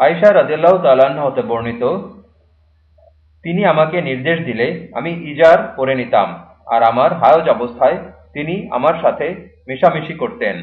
আয়সা রাজিয়াল্লাহ তাল্লাহ্ন হতে বর্ণিত, তিনি আমাকে নির্দেশ দিলে আমি ইজার পরে নিতাম, আর আমার হায়জ অবস্থায় তিনি আমার সাথে মেশামেশি করতেন।